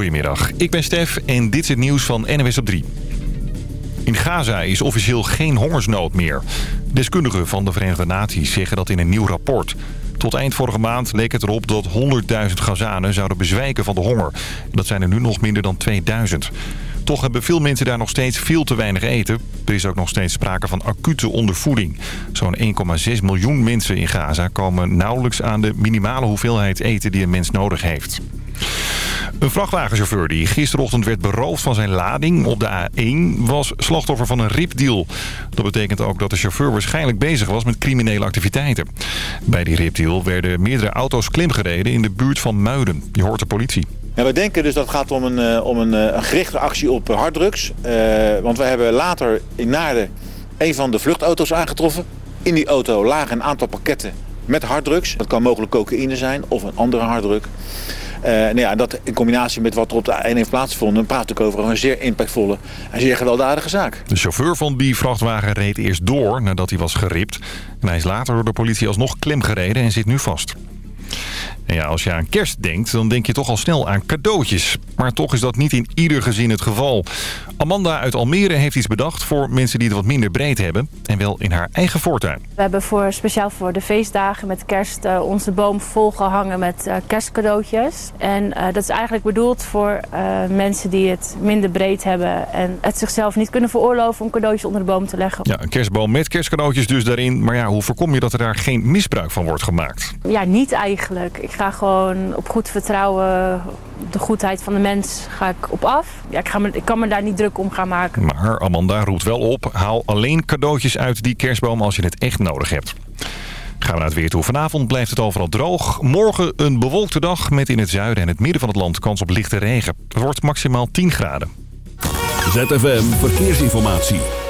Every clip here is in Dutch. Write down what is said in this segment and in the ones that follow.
Goedemiddag, ik ben Stef en dit is het nieuws van NWS op 3. In Gaza is officieel geen hongersnood meer. Deskundigen van de Verenigde Naties zeggen dat in een nieuw rapport. Tot eind vorige maand leek het erop dat 100.000 Gazanen zouden bezwijken van de honger. Dat zijn er nu nog minder dan 2000. Toch hebben veel mensen daar nog steeds veel te weinig eten. Er is ook nog steeds sprake van acute ondervoeding. Zo'n 1,6 miljoen mensen in Gaza komen nauwelijks aan de minimale hoeveelheid eten die een mens nodig heeft. Een vrachtwagenchauffeur die gisterochtend werd beroofd van zijn lading op de A1... was slachtoffer van een ripdeal. Dat betekent ook dat de chauffeur waarschijnlijk bezig was met criminele activiteiten. Bij die ripdeal werden meerdere auto's klimgereden in de buurt van Muiden. Je hoort de politie. Ja, we denken dus dat het gaat om een, eh, om eh, een gerichte actie op harddrugs. Uh, want we hebben later in Naarden een van de vluchtauto's aangetroffen. In die auto lagen een aantal pakketten met harddrugs. Dat kan mogelijk cocaïne zijn of een andere harddruk. Uh, nou dat in combinatie met wat er op de A1 heeft plaatsgevonden... praat ik over een zeer impactvolle en zeer gewelddadige zaak. De chauffeur van die vrachtwagen reed eerst door nadat hij was geript. En hij is later door de politie alsnog klemgereden en zit nu vast. En ja, als je aan kerst denkt, dan denk je toch al snel aan cadeautjes. Maar toch is dat niet in ieder gezin het geval. Amanda uit Almere heeft iets bedacht voor mensen die het wat minder breed hebben. En wel in haar eigen voortuin. We hebben voor, speciaal voor de feestdagen met kerst uh, onze boom volgehangen met uh, kerstcadeautjes. En uh, dat is eigenlijk bedoeld voor mensen die het minder breed hebben. En het zichzelf niet kunnen veroorloven om cadeautjes onder de boom te leggen. Ja, een kerstboom met kerstcadeautjes dus daarin. Maar ja, hoe voorkom je dat er daar geen misbruik van wordt gemaakt? Ja, niet eigenlijk. Ik ga gewoon op goed vertrouwen de goedheid van de mens ga ik op af. Ja, ik, ga me, ik kan me daar niet druk om gaan maken. Maar Amanda roept wel op, haal alleen cadeautjes uit die kerstboom als je het echt nodig hebt. Gaan we naar het weer toe. Vanavond blijft het overal droog. Morgen een bewolkte dag met in het zuiden en het midden van het land kans op lichte regen. Het wordt maximaal 10 graden. ZFM Verkeersinformatie.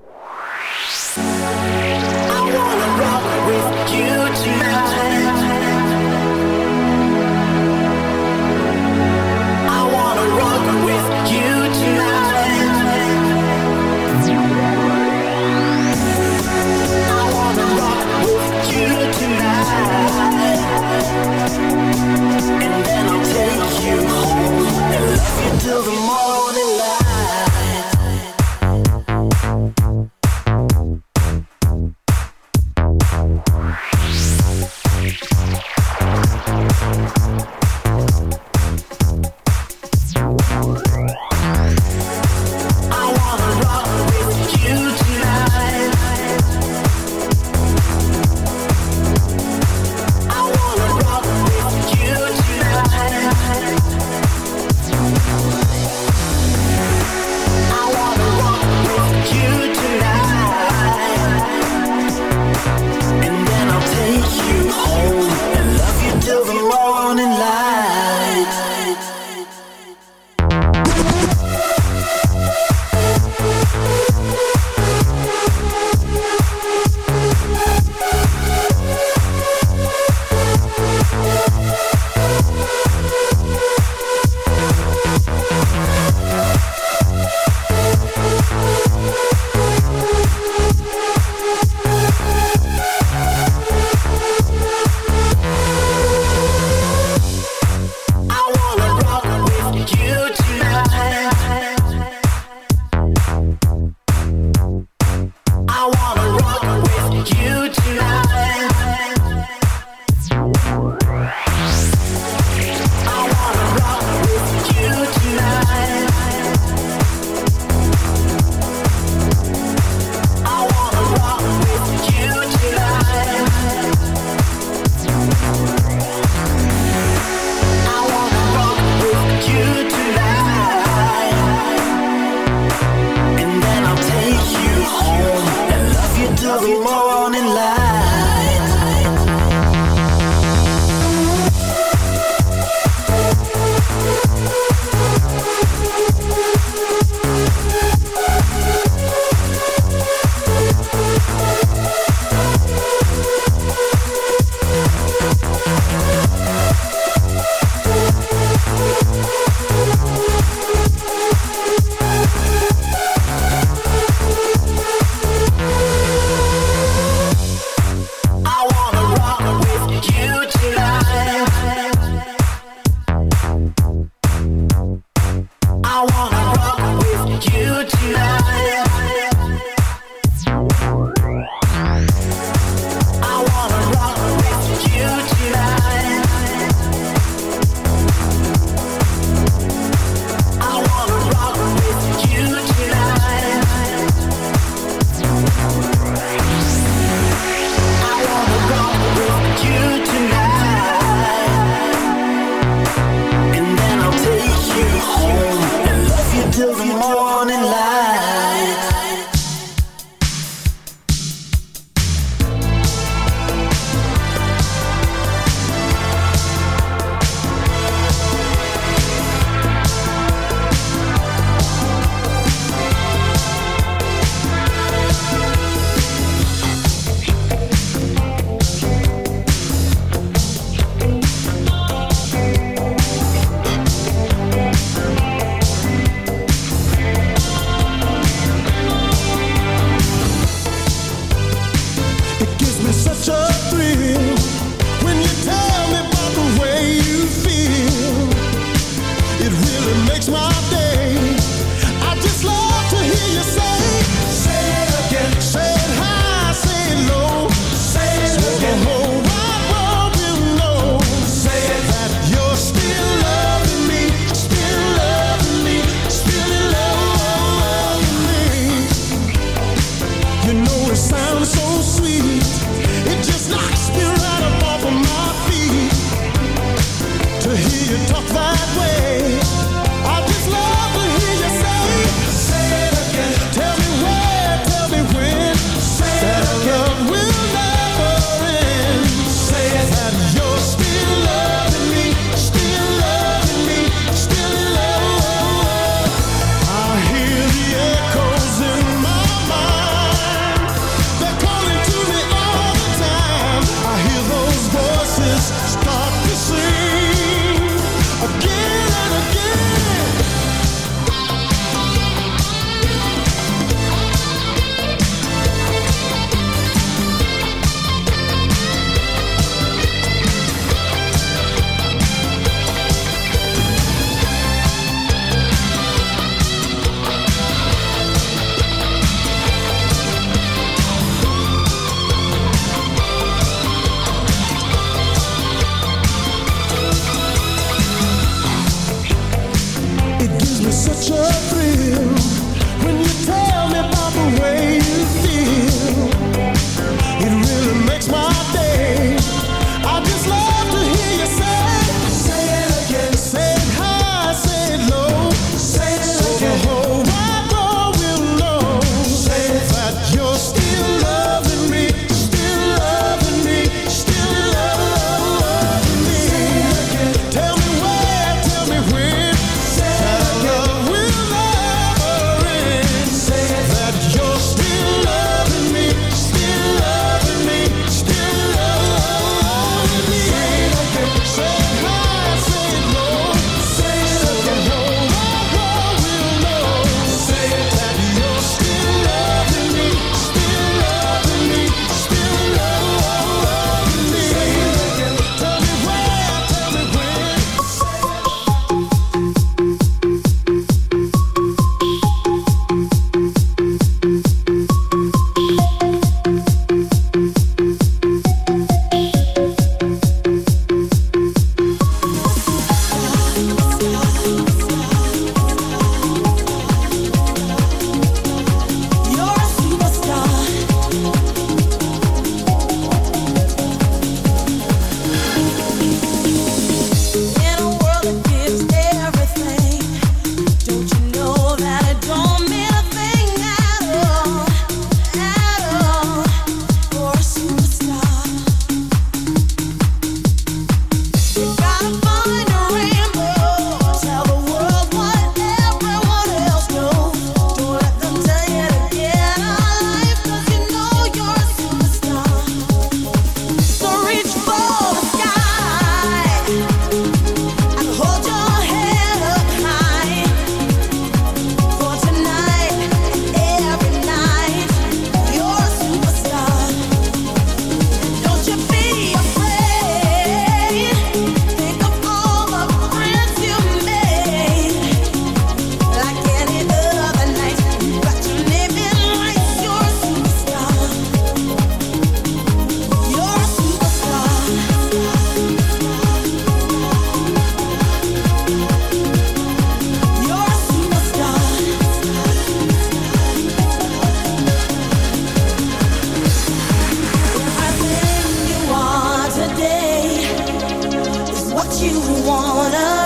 you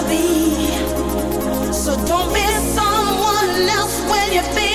be. Someone else when you feel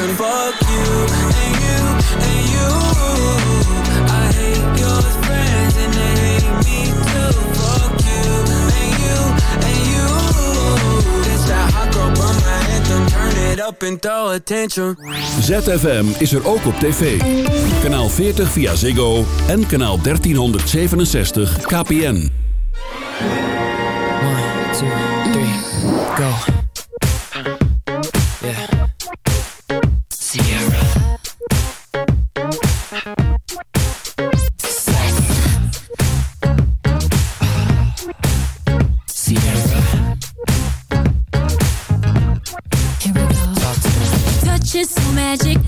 attention. Fuck you and you and you. I hate your friends and they hate me too. Fuck you and you and you. This that hot girl bummer anthem. Turn pinta attention. ZFM is er ook op tv. Kanaal 40 via Ziggo en kanaal 1367 KPN.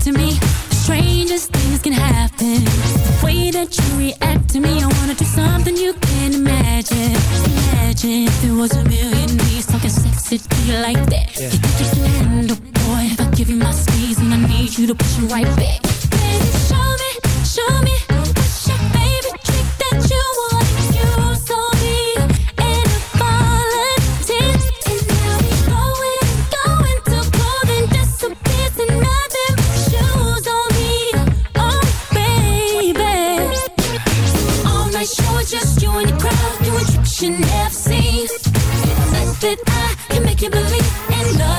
To me. The strangest things can happen. The way that you react to me, I wanna do something you can't imagine. Imagine if there was a million ways talking sexy to you like that. You think you can handle, boy? If I give you my squeeze and I need you to push it right back. Baby, show me, show me.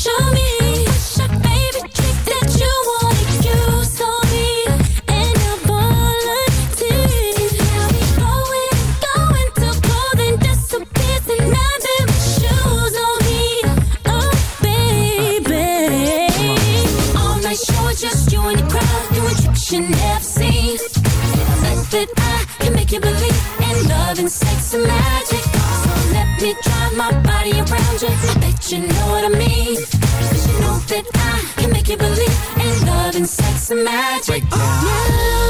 show me. And sex and magic.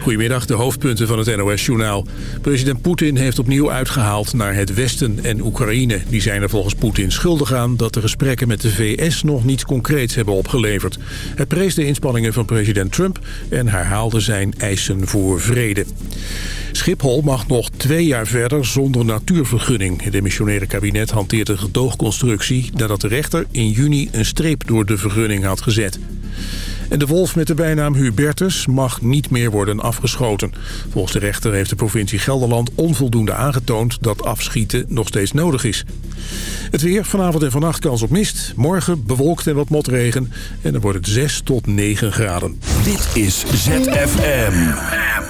Goedemiddag, de hoofdpunten van het NOS-journaal. President Poetin heeft opnieuw uitgehaald naar het Westen en Oekraïne. Die zijn er volgens Poetin schuldig aan dat de gesprekken met de VS nog niets concreets hebben opgeleverd. Hij prees de inspanningen van president Trump en herhaalde zijn eisen voor vrede. Schiphol mag nog twee jaar verder zonder natuurvergunning. Het demissionaire kabinet hanteert een gedoogconstructie... nadat de rechter in juni een streep door de vergunning had gezet. En de wolf met de bijnaam Hubertus mag niet meer worden afgeschoten. Volgens de rechter heeft de provincie Gelderland onvoldoende aangetoond... dat afschieten nog steeds nodig is. Het weer, vanavond en vannacht kans op mist. Morgen bewolkt en wat motregen. En dan wordt het 6 tot 9 graden. Dit is ZFM.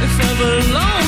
if ever long